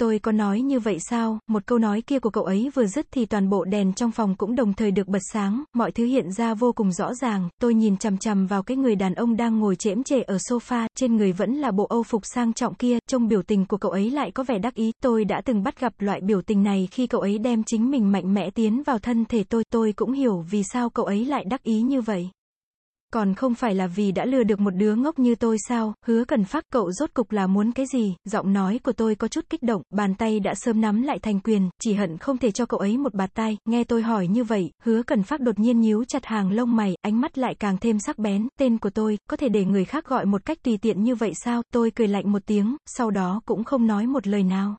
tôi có nói như vậy sao, một câu nói kia của cậu ấy vừa dứt thì toàn bộ đèn trong phòng cũng đồng thời được bật sáng, mọi thứ hiện ra vô cùng rõ ràng, tôi nhìn chằm chằm vào cái người đàn ông đang ngồi chễm chệ ở sofa, trên người vẫn là bộ âu phục sang trọng kia, trông biểu tình của cậu ấy lại có vẻ đắc ý, tôi đã từng bắt gặp loại biểu tình này khi cậu ấy đem chính mình mạnh mẽ tiến vào thân thể tôi, tôi cũng hiểu vì sao cậu ấy lại đắc ý như vậy. Còn không phải là vì đã lừa được một đứa ngốc như tôi sao, hứa cần phát cậu rốt cục là muốn cái gì, giọng nói của tôi có chút kích động, bàn tay đã sớm nắm lại thành quyền, chỉ hận không thể cho cậu ấy một bạt tay, nghe tôi hỏi như vậy, hứa cần phát đột nhiên nhíu chặt hàng lông mày, ánh mắt lại càng thêm sắc bén, tên của tôi, có thể để người khác gọi một cách tùy tiện như vậy sao, tôi cười lạnh một tiếng, sau đó cũng không nói một lời nào.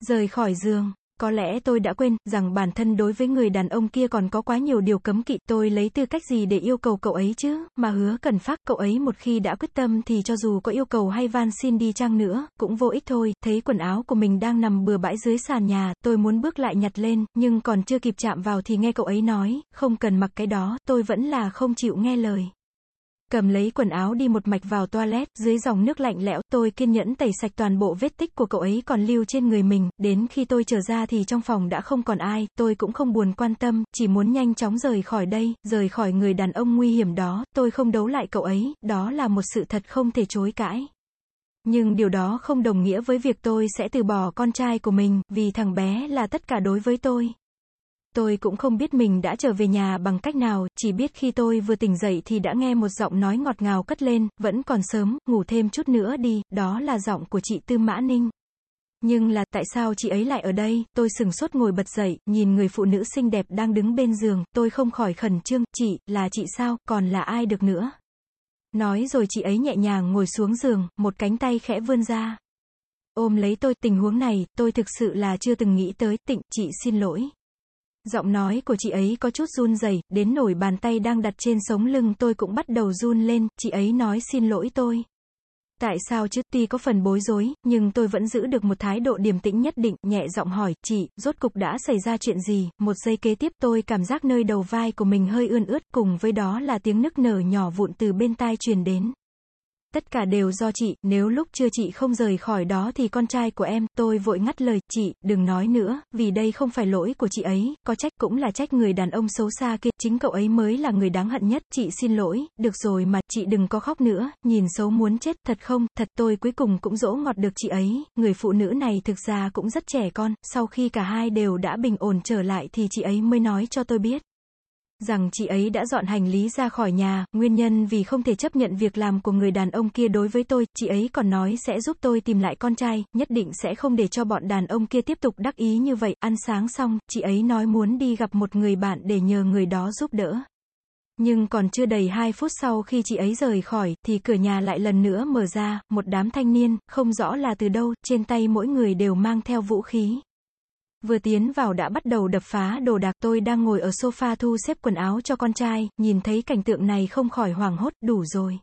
Rời khỏi giường. Có lẽ tôi đã quên, rằng bản thân đối với người đàn ông kia còn có quá nhiều điều cấm kỵ, tôi lấy tư cách gì để yêu cầu cậu ấy chứ, mà hứa cần phát cậu ấy một khi đã quyết tâm thì cho dù có yêu cầu hay van xin đi chăng nữa, cũng vô ích thôi, thấy quần áo của mình đang nằm bừa bãi dưới sàn nhà, tôi muốn bước lại nhặt lên, nhưng còn chưa kịp chạm vào thì nghe cậu ấy nói, không cần mặc cái đó, tôi vẫn là không chịu nghe lời. Cầm lấy quần áo đi một mạch vào toilet, dưới dòng nước lạnh lẽo, tôi kiên nhẫn tẩy sạch toàn bộ vết tích của cậu ấy còn lưu trên người mình, đến khi tôi trở ra thì trong phòng đã không còn ai, tôi cũng không buồn quan tâm, chỉ muốn nhanh chóng rời khỏi đây, rời khỏi người đàn ông nguy hiểm đó, tôi không đấu lại cậu ấy, đó là một sự thật không thể chối cãi. Nhưng điều đó không đồng nghĩa với việc tôi sẽ từ bỏ con trai của mình, vì thằng bé là tất cả đối với tôi. Tôi cũng không biết mình đã trở về nhà bằng cách nào, chỉ biết khi tôi vừa tỉnh dậy thì đã nghe một giọng nói ngọt ngào cất lên, vẫn còn sớm, ngủ thêm chút nữa đi, đó là giọng của chị Tư Mã Ninh. Nhưng là, tại sao chị ấy lại ở đây, tôi sừng sốt ngồi bật dậy, nhìn người phụ nữ xinh đẹp đang đứng bên giường, tôi không khỏi khẩn trương, chị, là chị sao, còn là ai được nữa. Nói rồi chị ấy nhẹ nhàng ngồi xuống giường, một cánh tay khẽ vươn ra. Ôm lấy tôi, tình huống này, tôi thực sự là chưa từng nghĩ tới, tịnh, chị xin lỗi. Giọng nói của chị ấy có chút run rẩy, đến nổi bàn tay đang đặt trên sống lưng tôi cũng bắt đầu run lên, chị ấy nói xin lỗi tôi. Tại sao chứ, tuy có phần bối rối, nhưng tôi vẫn giữ được một thái độ điềm tĩnh nhất định, nhẹ giọng hỏi, chị, rốt cục đã xảy ra chuyện gì, một giây kế tiếp tôi cảm giác nơi đầu vai của mình hơi ươn ướt, cùng với đó là tiếng nức nở nhỏ vụn từ bên tai truyền đến. Tất cả đều do chị, nếu lúc chưa chị không rời khỏi đó thì con trai của em, tôi vội ngắt lời, chị, đừng nói nữa, vì đây không phải lỗi của chị ấy, có trách cũng là trách người đàn ông xấu xa kia, chính cậu ấy mới là người đáng hận nhất, chị xin lỗi, được rồi mà, chị đừng có khóc nữa, nhìn xấu muốn chết, thật không, thật tôi cuối cùng cũng dỗ ngọt được chị ấy, người phụ nữ này thực ra cũng rất trẻ con, sau khi cả hai đều đã bình ổn trở lại thì chị ấy mới nói cho tôi biết rằng chị ấy đã dọn hành lý ra khỏi nhà, nguyên nhân vì không thể chấp nhận việc làm của người đàn ông kia đối với tôi, chị ấy còn nói sẽ giúp tôi tìm lại con trai, nhất định sẽ không để cho bọn đàn ông kia tiếp tục đắc ý như vậy, ăn sáng xong, chị ấy nói muốn đi gặp một người bạn để nhờ người đó giúp đỡ. Nhưng còn chưa đầy 2 phút sau khi chị ấy rời khỏi, thì cửa nhà lại lần nữa mở ra, một đám thanh niên, không rõ là từ đâu, trên tay mỗi người đều mang theo vũ khí. Vừa tiến vào đã bắt đầu đập phá đồ đạc tôi đang ngồi ở sofa thu xếp quần áo cho con trai, nhìn thấy cảnh tượng này không khỏi hoảng hốt, đủ rồi.